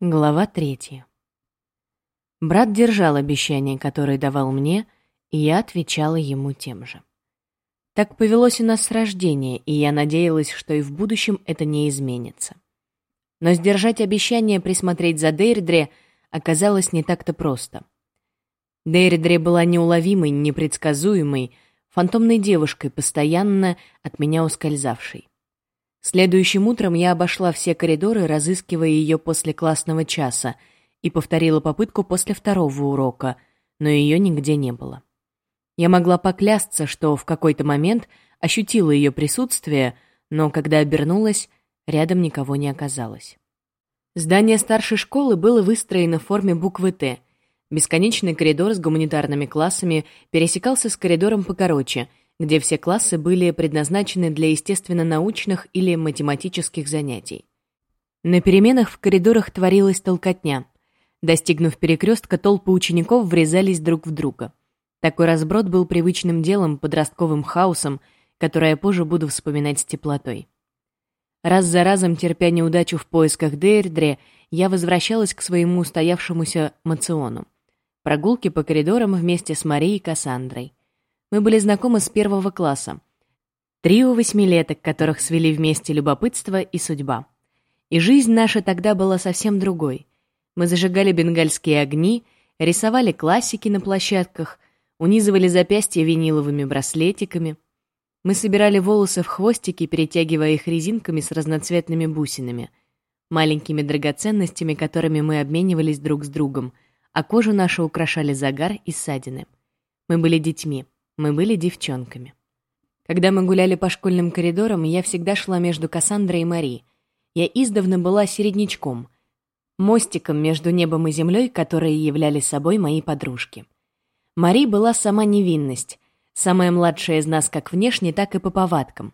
Глава третья. Брат держал обещание, которое давал мне, и я отвечала ему тем же. Так повелось у нас с рождения, и я надеялась, что и в будущем это не изменится. Но сдержать обещание присмотреть за Дейрдре оказалось не так-то просто. Дейрдре была неуловимой, непредсказуемой, фантомной девушкой, постоянно от меня ускользавшей. Следующим утром я обошла все коридоры, разыскивая ее после классного часа, и повторила попытку после второго урока, но ее нигде не было. Я могла поклясться, что в какой-то момент ощутила ее присутствие, но когда обернулась, рядом никого не оказалось. Здание старшей школы было выстроено в форме буквы «Т». Бесконечный коридор с гуманитарными классами пересекался с коридором покороче — где все классы были предназначены для естественно-научных или математических занятий. На переменах в коридорах творилась толкотня. Достигнув перекрестка, толпы учеников врезались друг в друга. Такой разброд был привычным делом, подростковым хаосом, которое позже буду вспоминать с теплотой. Раз за разом, терпя неудачу в поисках Дейрдре, я возвращалась к своему устоявшемуся мациону. Прогулки по коридорам вместе с Марией и Кассандрой. Мы были знакомы с первого класса. Трио восьмилеток, которых свели вместе любопытство и судьба. И жизнь наша тогда была совсем другой. Мы зажигали бенгальские огни, рисовали классики на площадках, унизывали запястья виниловыми браслетиками. Мы собирали волосы в хвостики, перетягивая их резинками с разноцветными бусинами, маленькими драгоценностями, которыми мы обменивались друг с другом, а кожу нашу украшали загар и ссадины. Мы были детьми. Мы были девчонками. Когда мы гуляли по школьным коридорам, я всегда шла между Кассандрой и Мари. Я издавна была середнячком, мостиком между небом и землей, которые являли собой мои подружки. Мари была сама невинность, самая младшая из нас как внешне, так и по повадкам.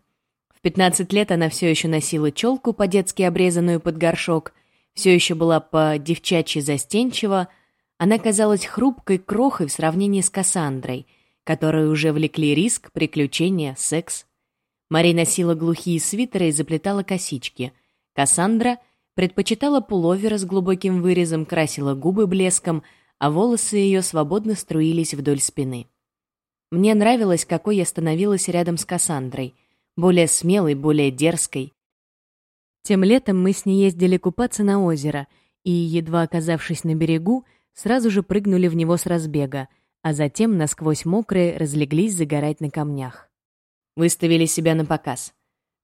В 15 лет она все еще носила челку по-детски обрезанную под горшок, все еще была по-девчачьи застенчива, она казалась хрупкой крохой в сравнении с Кассандрой — которые уже влекли риск, приключения, секс. Мари носила глухие свитеры и заплетала косички. Кассандра предпочитала пуловеры с глубоким вырезом, красила губы блеском, а волосы ее свободно струились вдоль спины. Мне нравилось, какой я становилась рядом с Кассандрой, более смелой, более дерзкой. Тем летом мы с ней ездили купаться на озеро, и, едва оказавшись на берегу, сразу же прыгнули в него с разбега — а затем, насквозь мокрые, разлеглись загорать на камнях. Выставили себя на показ.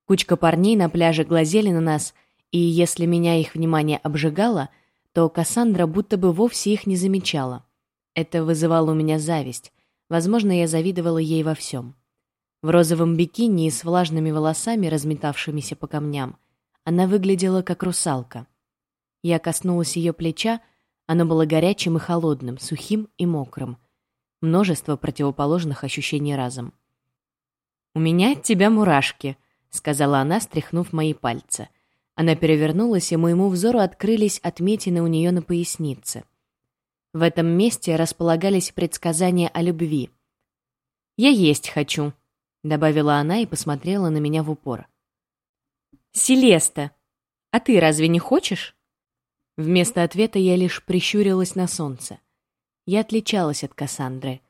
Кучка парней на пляже глазели на нас, и если меня их внимание обжигало, то Кассандра будто бы вовсе их не замечала. Это вызывало у меня зависть. Возможно, я завидовала ей во всем. В розовом бикини и с влажными волосами, разметавшимися по камням, она выглядела как русалка. Я коснулась ее плеча, оно было горячим и холодным, сухим и мокрым — множество противоположных ощущений разом. «У меня от тебя мурашки», — сказала она, стряхнув мои пальцы. Она перевернулась, и моему взору открылись отметины у нее на пояснице. В этом месте располагались предсказания о любви. «Я есть хочу», — добавила она и посмотрела на меня в упор. «Селеста, а ты разве не хочешь?» Вместо ответа я лишь прищурилась на солнце. Я отличалась от Кассандры.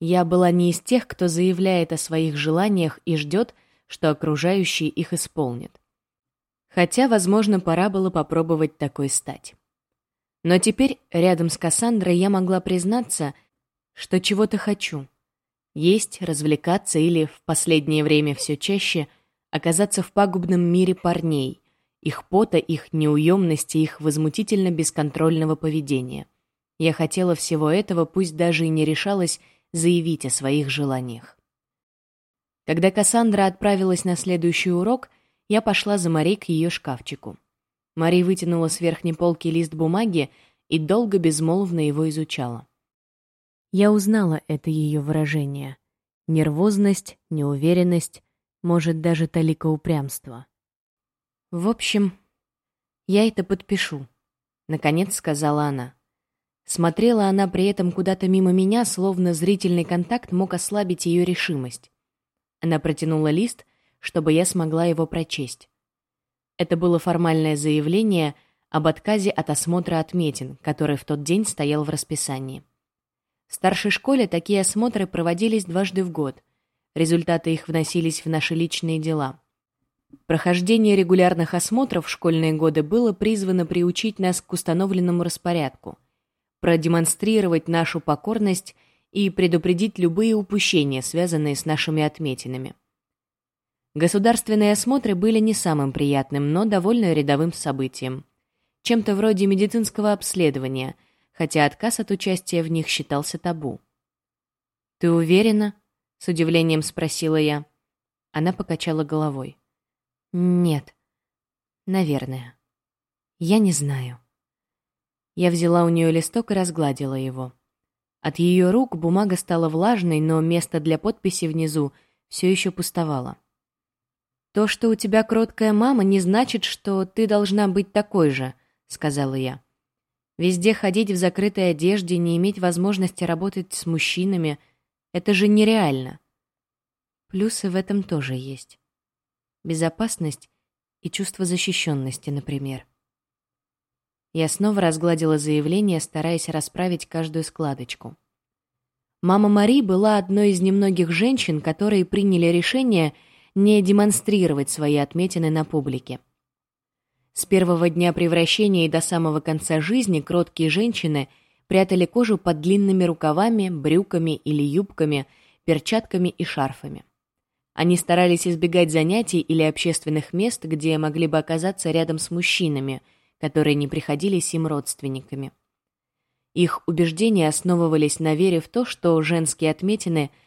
Я была не из тех, кто заявляет о своих желаниях и ждет, что окружающие их исполнят. Хотя, возможно, пора было попробовать такой стать. Но теперь, рядом с Кассандрой, я могла признаться, что чего-то хочу. Есть, развлекаться или, в последнее время все чаще, оказаться в пагубном мире парней, их пота, их неуемности, их возмутительно бесконтрольного поведения. Я хотела всего этого, пусть даже и не решалась заявить о своих желаниях. Когда Кассандра отправилась на следующий урок, я пошла за Мари к ее шкафчику. Мари вытянула с верхней полки лист бумаги и долго безмолвно его изучала. Я узнала это ее выражение. Нервозность, неуверенность, может, даже талика упрямства. «В общем, я это подпишу», — наконец сказала она. Смотрела она при этом куда-то мимо меня, словно зрительный контакт мог ослабить ее решимость. Она протянула лист, чтобы я смогла его прочесть. Это было формальное заявление об отказе от осмотра отметин, который в тот день стоял в расписании. В старшей школе такие осмотры проводились дважды в год. Результаты их вносились в наши личные дела. Прохождение регулярных осмотров в школьные годы было призвано приучить нас к установленному распорядку, продемонстрировать нашу покорность и предупредить любые упущения, связанные с нашими отметинами. Государственные осмотры были не самым приятным, но довольно рядовым событием. Чем-то вроде медицинского обследования, хотя отказ от участия в них считался табу. «Ты уверена?» — с удивлением спросила я. Она покачала головой. «Нет. Наверное. Я не знаю». Я взяла у нее листок и разгладила его. От ее рук бумага стала влажной, но место для подписи внизу все еще пустовало. «То, что у тебя кроткая мама, не значит, что ты должна быть такой же», — сказала я. «Везде ходить в закрытой одежде, не иметь возможности работать с мужчинами — это же нереально». Плюсы в этом тоже есть. Безопасность и чувство защищенности, например. Я снова разгладила заявление, стараясь расправить каждую складочку. Мама Мари была одной из немногих женщин, которые приняли решение — не демонстрировать свои отметины на публике. С первого дня превращения и до самого конца жизни кроткие женщины прятали кожу под длинными рукавами, брюками или юбками, перчатками и шарфами. Они старались избегать занятий или общественных мест, где могли бы оказаться рядом с мужчинами, которые не приходились им родственниками. Их убеждения основывались на вере в то, что женские отметины –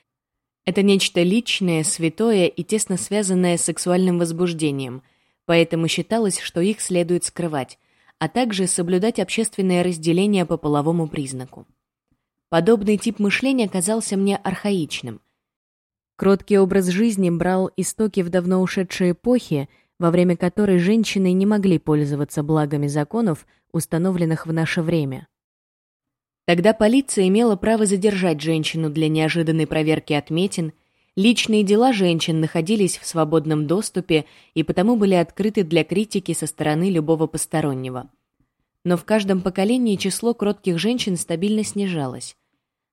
это нечто личное, святое и тесно связанное с сексуальным возбуждением, поэтому считалось, что их следует скрывать, а также соблюдать общественное разделение по половому признаку. Подобный тип мышления казался мне архаичным. Кроткий образ жизни брал истоки в давно ушедшей эпохе, во время которой женщины не могли пользоваться благами законов, установленных в наше время. Тогда полиция имела право задержать женщину для неожиданной проверки отметин, личные дела женщин находились в свободном доступе и потому были открыты для критики со стороны любого постороннего. Но в каждом поколении число кротких женщин стабильно снижалось.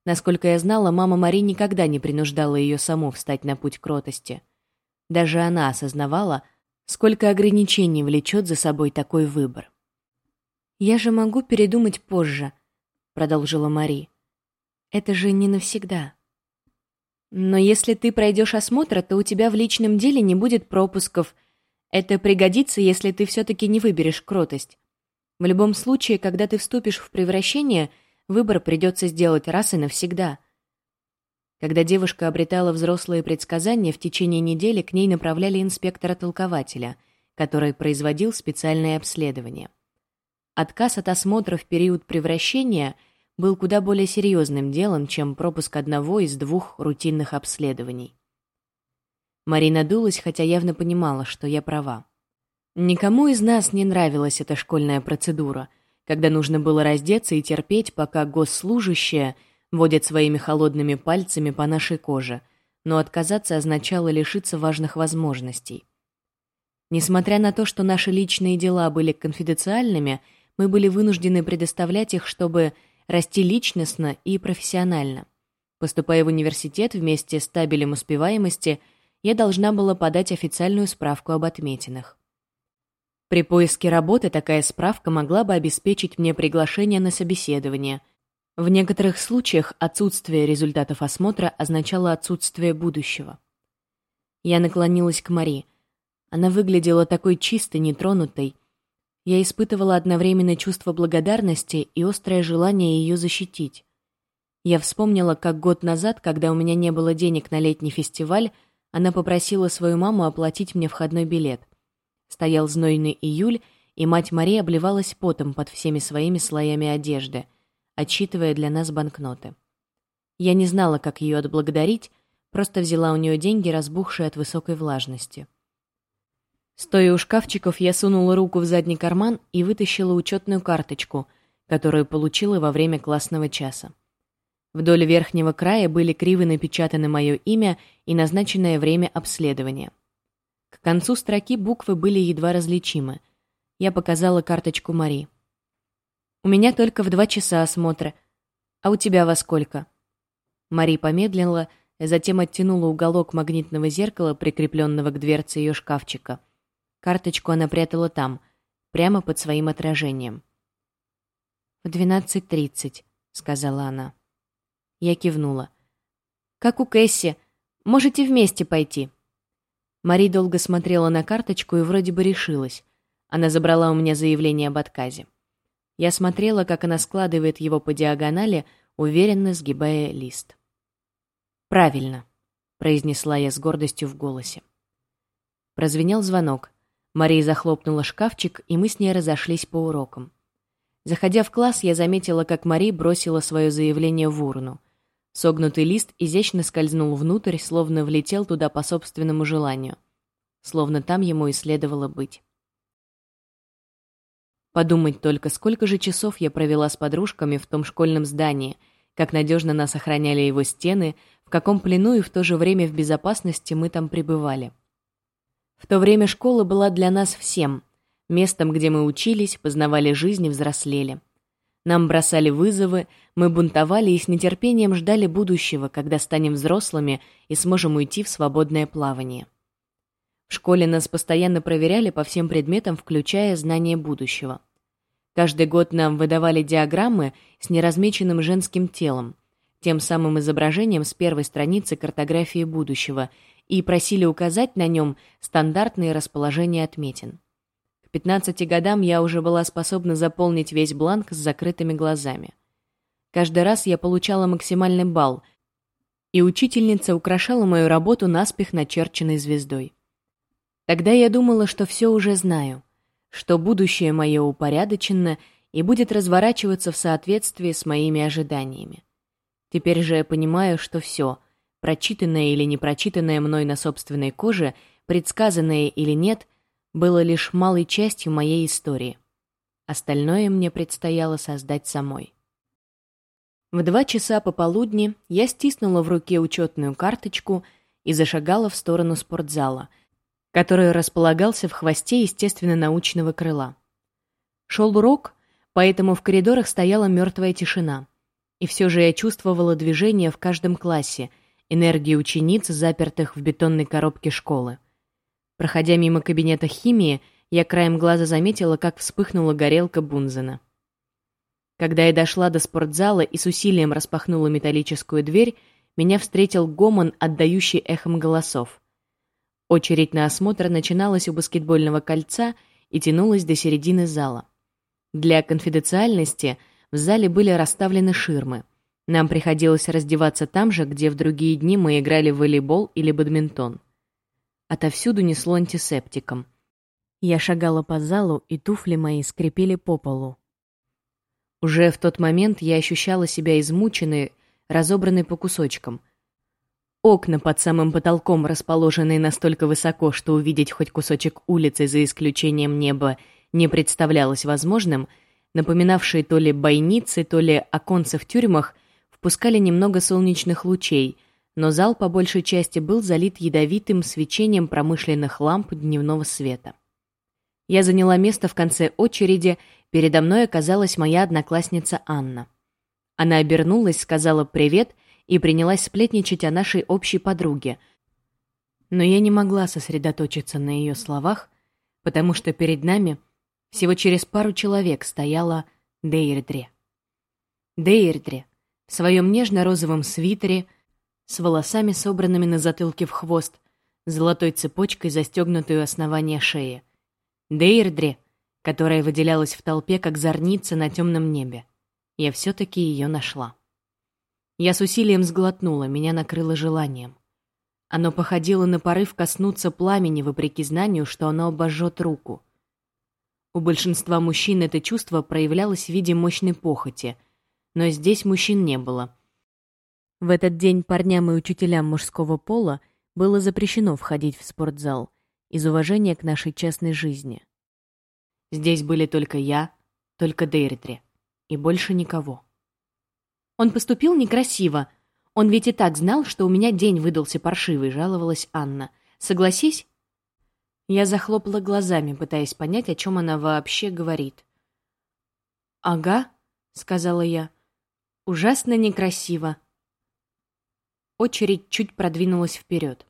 Насколько я знала, мама Мари никогда не принуждала ее саму встать на путь кротости. Даже она осознавала, сколько ограничений влечет за собой такой выбор. «Я же могу передумать позже», продолжила Мари. Это же не навсегда. Но если ты пройдешь осмотр, то у тебя в личном деле не будет пропусков. Это пригодится, если ты все-таки не выберешь кротость. В любом случае, когда ты вступишь в превращение, выбор придется сделать раз и навсегда. Когда девушка обретала взрослые предсказания, в течение недели к ней направляли инспектора-толкователя, который производил специальное обследование. Отказ от осмотра в период превращения был куда более серьезным делом, чем пропуск одного из двух рутинных обследований. Марина дулась, хотя явно понимала, что я права. Никому из нас не нравилась эта школьная процедура, когда нужно было раздеться и терпеть, пока госслужащие водят своими холодными пальцами по нашей коже, но отказаться означало лишиться важных возможностей. Несмотря на то, что наши личные дела были конфиденциальными, мы были вынуждены предоставлять их, чтобы расти личностно и профессионально. Поступая в университет вместе с табелем успеваемости, я должна была подать официальную справку об отметинах. При поиске работы такая справка могла бы обеспечить мне приглашение на собеседование. В некоторых случаях отсутствие результатов осмотра означало отсутствие будущего. Я наклонилась к Мари. Она выглядела такой чистой, нетронутой, я испытывала одновременно чувство благодарности и острое желание ее защитить. Я вспомнила, как год назад, когда у меня не было денег на летний фестиваль, она попросила свою маму оплатить мне входной билет. Стоял знойный июль, и мать Мария обливалась потом под всеми своими слоями одежды, отсчитывая для нас банкноты. Я не знала, как ее отблагодарить, просто взяла у нее деньги, разбухшие от высокой влажности. Стоя у шкафчиков, я сунула руку в задний карман и вытащила учетную карточку, которую получила во время классного часа. Вдоль верхнего края были криво напечатаны мое имя и назначенное время обследования. К концу строки буквы были едва различимы. Я показала карточку Мари. «У меня только в два часа осмотра. А у тебя во сколько?» Мари помедлила, затем оттянула уголок магнитного зеркала, прикрепленного к дверце ее шкафчика. Карточку она прятала там, прямо под своим отражением. «В двенадцать тридцать», — сказала она. Я кивнула. «Как у Кэсси. Можете вместе пойти». Мари долго смотрела на карточку и вроде бы решилась. Она забрала у меня заявление об отказе. Я смотрела, как она складывает его по диагонали, уверенно сгибая лист. «Правильно», — произнесла я с гордостью в голосе. Прозвенел звонок. Мария захлопнула шкафчик, и мы с ней разошлись по урокам. Заходя в класс, я заметила, как Мари бросила свое заявление в урну. Согнутый лист изящно скользнул внутрь, словно влетел туда по собственному желанию. Словно там ему и следовало быть. Подумать только, сколько же часов я провела с подружками в том школьном здании, как надежно нас охраняли его стены, в каком плену и в то же время в безопасности мы там пребывали. В то время школа была для нас всем, местом, где мы учились, познавали жизнь и взрослели. Нам бросали вызовы, мы бунтовали и с нетерпением ждали будущего, когда станем взрослыми и сможем уйти в свободное плавание. В школе нас постоянно проверяли по всем предметам, включая знание будущего. Каждый год нам выдавали диаграммы с неразмеченным женским телом, тем самым изображением с первой страницы картографии будущего, и просили указать на нем стандартные расположения отметин. 15 годам я уже была способна заполнить весь бланк с закрытыми глазами. Каждый раз я получала максимальный балл, и учительница украшала мою работу наспех начерченной звездой. Тогда я думала, что все уже знаю, что будущее мое упорядочено и будет разворачиваться в соответствии с моими ожиданиями. Теперь же я понимаю, что все, прочитанное или не прочитанное мной на собственной коже, предсказанное или нет — было лишь малой частью моей истории. Остальное мне предстояло создать самой. В два часа пополудни я стиснула в руке учетную карточку и зашагала в сторону спортзала, который располагался в хвосте естественно-научного крыла. Шел урок, поэтому в коридорах стояла мертвая тишина. И все же я чувствовала движение в каждом классе, энергии учениц, запертых в бетонной коробке школы. Проходя мимо кабинета химии, я краем глаза заметила, как вспыхнула горелка Бунзена. Когда я дошла до спортзала и с усилием распахнула металлическую дверь, меня встретил гомон, отдающий эхом голосов. Очередь на осмотр начиналась у баскетбольного кольца и тянулась до середины зала. Для конфиденциальности в зале были расставлены ширмы. Нам приходилось раздеваться там же, где в другие дни мы играли в волейбол или бадминтон. Отовсюду несло антисептиком. Я шагала по залу, и туфли мои скрипели по полу. Уже в тот момент я ощущала себя измученной, разобранной по кусочкам. Окна под самым потолком, расположенные настолько высоко, что увидеть хоть кусочек улицы за исключением неба не представлялось возможным, напоминавшие то ли бойницы, то ли оконцы в тюрьмах, впускали немного солнечных лучей, но зал по большей части был залит ядовитым свечением промышленных ламп дневного света. Я заняла место в конце очереди, передо мной оказалась моя одноклассница Анна. Она обернулась, сказала «привет» и принялась сплетничать о нашей общей подруге. Но я не могла сосредоточиться на ее словах, потому что перед нами всего через пару человек стояла Дейрдре. Дейрдре в своем нежно-розовом свитере — с волосами, собранными на затылке в хвост, золотой цепочкой, застегнутой у основания шеи. Дейрдре, которая выделялась в толпе, как зорница на темном небе. Я все-таки ее нашла. Я с усилием сглотнула, меня накрыло желанием. Оно походило на порыв коснуться пламени, вопреки знанию, что оно обожжет руку. У большинства мужчин это чувство проявлялось в виде мощной похоти, но здесь мужчин не было — в этот день парням и учителям мужского пола было запрещено входить в спортзал из уважения к нашей частной жизни. Здесь были только я, только Дейритри и больше никого. Он поступил некрасиво. Он ведь и так знал, что у меня день выдался паршивый, жаловалась Анна. Согласись? Я захлопала глазами, пытаясь понять, о чем она вообще говорит. «Ага», — сказала я. «Ужасно некрасиво». Очередь чуть продвинулась вперед.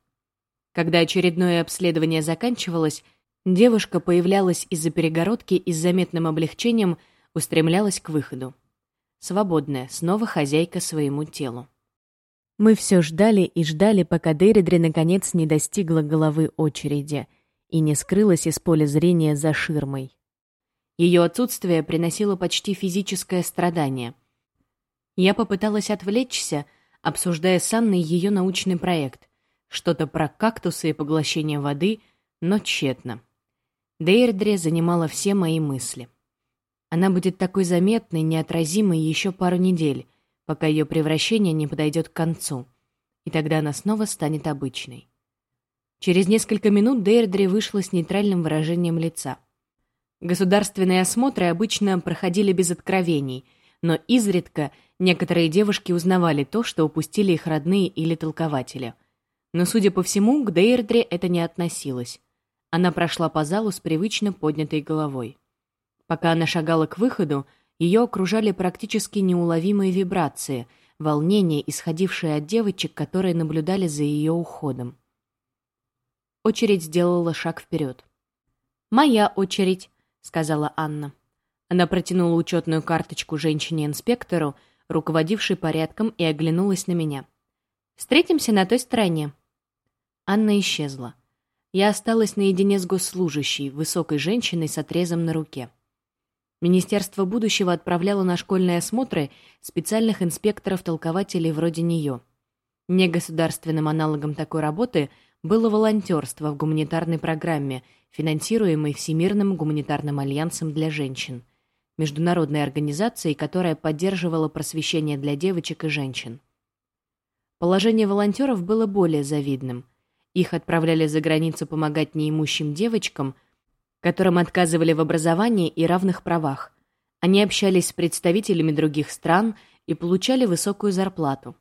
Когда очередное обследование заканчивалось, девушка появлялась из-за перегородки и с заметным облегчением устремлялась к выходу. Свободная, снова хозяйка своему телу. Мы все ждали и ждали, пока Дейридри наконец не достигла головы очереди — и не скрылась из поля зрения за ширмой. Ее отсутствие приносило почти физическое страдание. Я попыталась отвлечься, обсуждая с Анной ее научный проект, что-то про кактусы и поглощение воды, но тщетно. Дейрдре занимала все мои мысли. Она будет такой заметной, неотразимой еще пару недель, пока ее превращение не подойдет к концу, и тогда она снова станет обычной. Через несколько минут Дейрдри вышла с нейтральным выражением лица. Государственные осмотры обычно проходили без откровений, но изредка некоторые девушки узнавали то, что упустили их родные или толкователи. Но, судя по всему, к Дейрдре это не относилось. Она прошла по залу с привычно поднятой головой. Пока она шагала к выходу, ее окружали практически неуловимые вибрации, волнение, исходившее от девочек, которые наблюдали за ее уходом. Очередь сделала шаг вперед. «Моя очередь», — сказала Анна. Она протянула учетную карточку женщине-инспектору, руководившей порядком, и оглянулась на меня. «Встретимся на той стороне». Анна исчезла. Я осталась наедине с госслужащей, высокой женщиной с отрезом на руке. Министерство будущего отправляло на школьные осмотры специальных инспекторов-толкователей вроде нее. Негосударственным аналогом такой работы было волонтерство в гуманитарной программе, финансируемой Всемирным гуманитарным альянсом для женщин, международной организацией, которая поддерживала просвещение для девочек и женщин. Положение волонтеров было более завидным. Их отправляли за границу помогать неимущим девочкам, которым отказывали в образовании и равных правах. Они общались с представителями других стран и получали высокую зарплату.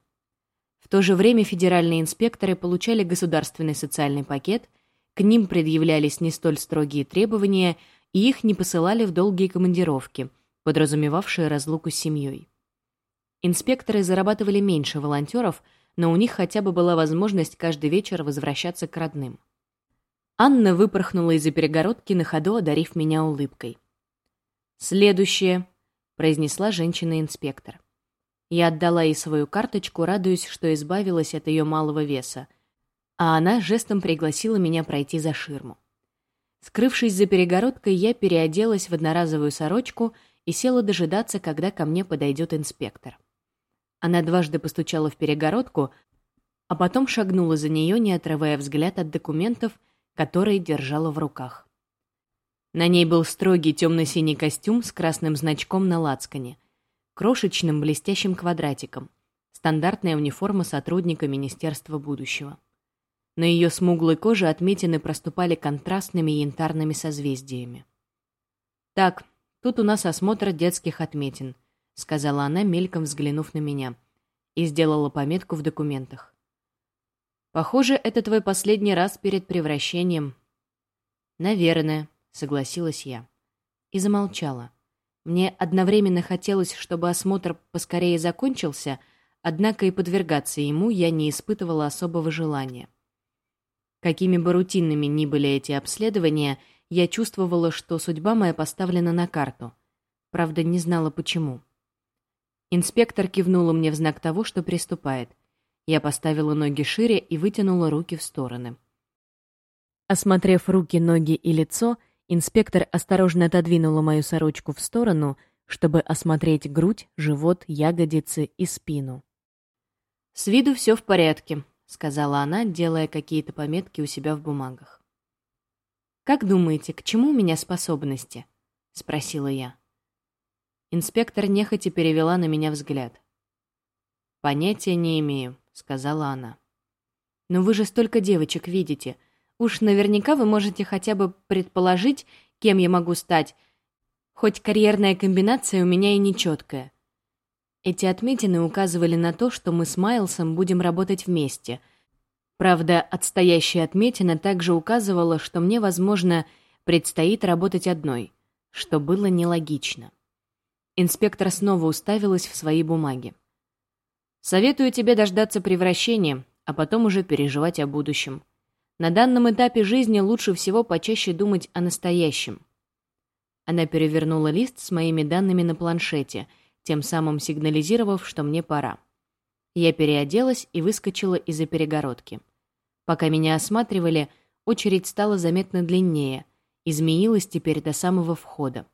В то же время федеральные инспекторы получали государственный социальный пакет, к ним предъявлялись не столь строгие требования, и их не посылали в долгие командировки, подразумевавшие разлуку с семьей. Инспекторы зарабатывали меньше волонтеров, но у них хотя бы была возможность каждый вечер возвращаться к родным. Анна выпорхнула из-за перегородки на ходу, одарив меня улыбкой. «Следующее», — произнесла женщина-инспектор. Я отдала ей свою карточку, радуясь, что избавилась от ее малого веса, а она жестом пригласила меня пройти за ширму. Скрывшись за перегородкой, я переоделась в одноразовую сорочку и села дожидаться, когда ко мне подойдет инспектор. Она дважды постучала в перегородку, а потом шагнула за нее, не отрывая взгляд от документов, которые держала в руках. На ней был строгий темно-синий костюм с красным значком на лацкане крошечным блестящим квадратиком, стандартная униформа сотрудника Министерства будущего. На ее смуглой коже отметины проступали контрастными янтарными созвездиями. «Так, тут у нас осмотр детских отметин», — сказала она, мельком взглянув на меня, и сделала пометку в документах. «Похоже, это твой последний раз перед превращением». «Наверное», — согласилась я. И замолчала. Мне одновременно хотелось, чтобы осмотр поскорее закончился, однако и подвергаться ему я не испытывала особого желания. Какими бы рутинными ни были эти обследования, я чувствовала, что судьба моя поставлена на карту. Правда, не знала почему. Инспектор кивнула мне в знак того, что приступает. Я поставила ноги шире и вытянула руки в стороны. Осмотрев руки, ноги и лицо, Инспектор осторожно отодвинула мою сорочку в сторону, чтобы осмотреть грудь, живот, ягодицы и спину. «С виду все в порядке», — сказала она, делая какие-то пометки у себя в бумагах. «Как думаете, к чему у меня способности?» — спросила я. Инспектор нехотя перевела на меня взгляд. «Понятия не имею», — сказала она. «Но вы же столько девочек видите. Уж наверняка вы можете хотя бы предположить, кем я могу стать, хоть карьерная комбинация у меня и нечеткая. Эти отметины указывали на то, что мы с Майлсом будем работать вместе. Правда, отстоящая отметина также указывала, что мне, возможно, предстоит работать одной, что было нелогично. Инспектор снова уставилась в свои бумаги. «Советую тебе дождаться превращения, а потом уже переживать о будущем. На данном этапе жизни лучше всего почаще думать о настоящем». Она перевернула лист с моими данными на планшете, тем самым сигнализировав, что мне пора. Я переоделась и выскочила из-за перегородки. Пока меня осматривали, очередь стала заметно длиннее, изменилась теперь до самого входа.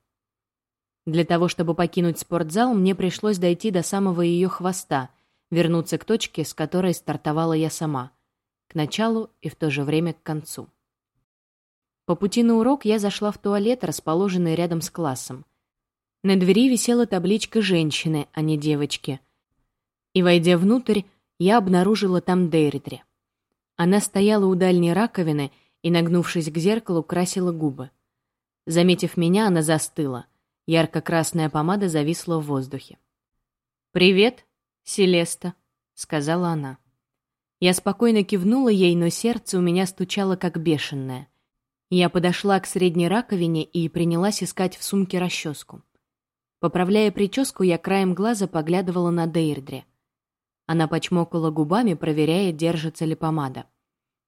Для того, чтобы покинуть спортзал, мне пришлось дойти до самого ее хвоста, вернуться к точке, с которой стартовала я сама, к началу и в то же время к концу. По пути на урок я зашла в туалет, расположенный рядом с классом. На двери висела табличка «Женщины», а не «Девочки». И, войдя внутрь, я обнаружила там Дейридри. Она стояла у дальней раковины и, нагнувшись к зеркалу, красила губы. Заметив меня, она застыла — Ярко-красная помада зависла в воздухе. «Привет, Селеста», — сказала она. Я спокойно кивнула ей, но сердце у меня стучало как бешеное. Я подошла к средней раковине и принялась искать в сумке расческу. Поправляя прическу, я краем глаза поглядывала на Дейрдре. Она почмокала губами, проверяя, держится ли помада.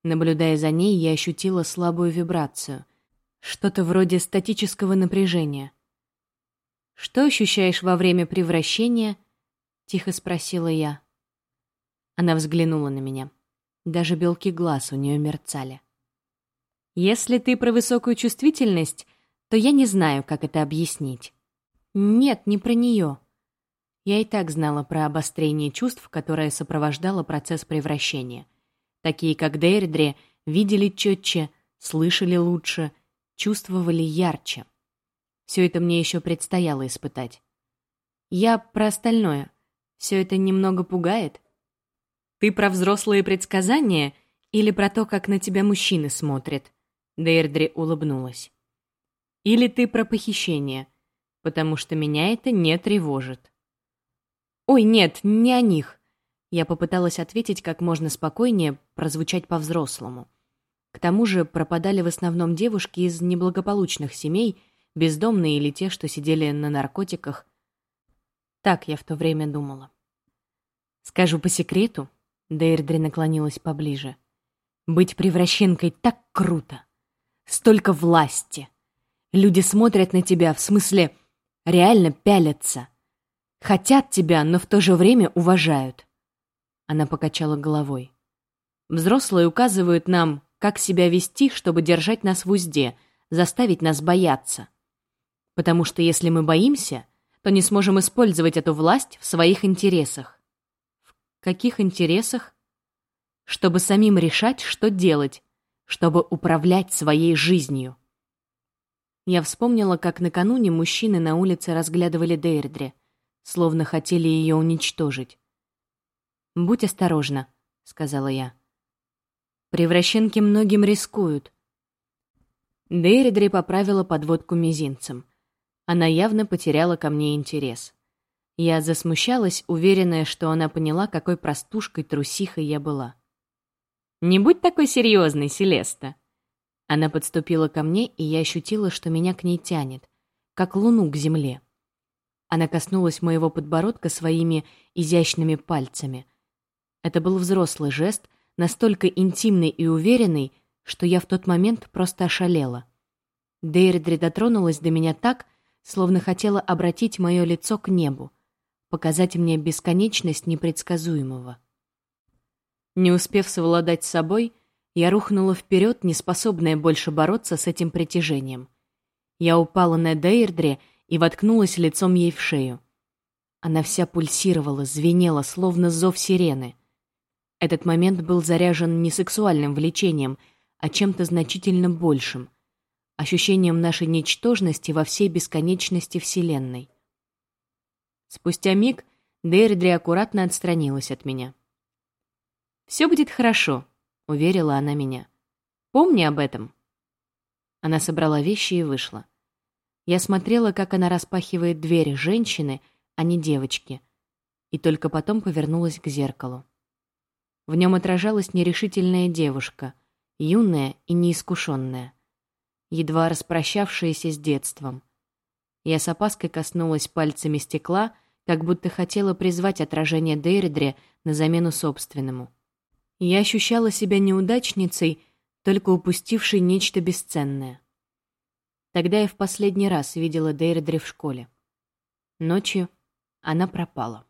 Наблюдая за ней, я ощутила слабую вибрацию. Что-то вроде статического напряжения. «Что ощущаешь во время превращения?» — тихо спросила я. Она взглянула на меня. Даже белки глаз у нее мерцали. «Если ты про высокую чувствительность, то я не знаю, как это объяснить». «Нет, не про нее». Я и так знала про обострение чувств, которое сопровождало процесс превращения. Такие, как Дейрдре, видели четче, слышали лучше, чувствовали ярче. Все это мне еще предстояло испытать. Я про остальное. Все это немного пугает. Ты про взрослые предсказания или про то, как на тебя мужчины смотрят? Дейрдри улыбнулась. Или ты про похищение, потому что меня это не тревожит. Ой, нет, не о них. Я попыталась ответить как можно спокойнее, прозвучать по-взрослому. К тому же пропадали в основном девушки из неблагополучных семей, бездомные или те, что сидели на наркотиках. Так я в то время думала. Скажу по секрету, Дейрдри наклонилась поближе. Быть превращенкой так круто. Столько власти. Люди смотрят на тебя, в смысле, реально пялятся. Хотят тебя, но в то же время уважают. Она покачала головой. Взрослые указывают нам, как себя вести, чтобы держать нас в узде, заставить нас бояться. Потому что если мы боимся, то не сможем использовать эту власть в своих интересах. В каких интересах? Чтобы самим решать, что делать, чтобы управлять своей жизнью. Я вспомнила, как накануне мужчины на улице разглядывали Дейрдре, словно хотели ее уничтожить. «Будь осторожна», — сказала я. «Превращенки многим рискуют». Дейрдре поправила подводку мизинцем. Она явно потеряла ко мне интерес. Я засмущалась, уверенная, что она поняла, какой простушкой, трусихой я была. «Не будь такой серьезной, Селеста!» Она подступила ко мне, и я ощутила, что меня к ней тянет, как луну к земле. Она коснулась моего подбородка своими изящными пальцами. Это был взрослый жест, настолько интимный и уверенный, что я в тот момент просто ошалела. Дейрдри дотронулась до меня так, словно хотела обратить мое лицо к небу, показать мне бесконечность непредсказуемого. Не успев совладать с собой, я рухнула вперед, неспособная больше бороться с этим притяжением. Я упала на Дейрдре и воткнулась лицом ей в шею. Она вся пульсировала, звенела, словно зов сирены. Этот момент был заряжен не сексуальным влечением, а чем-то значительно большим — ощущением нашей ничтожности во всей бесконечности Вселенной. Спустя миг Дейрдри аккуратно отстранилась от меня. «Все будет хорошо», — уверила она меня. «Помни об этом». Она собрала вещи и вышла. Я смотрела, как она распахивает дверь женщины, а не девочки. и только потом повернулась к зеркалу. В нем отражалась нерешительная девушка, юная и неискушенная, едва распрощавшаяся с детством. Я с опаской коснулась пальцами стекла, как будто хотела призвать отражение Дейридре на замену собственному. Я ощущала себя неудачницей, только упустившей нечто бесценное. Тогда я в последний раз видела Дейридре в школе. Ночью она пропала.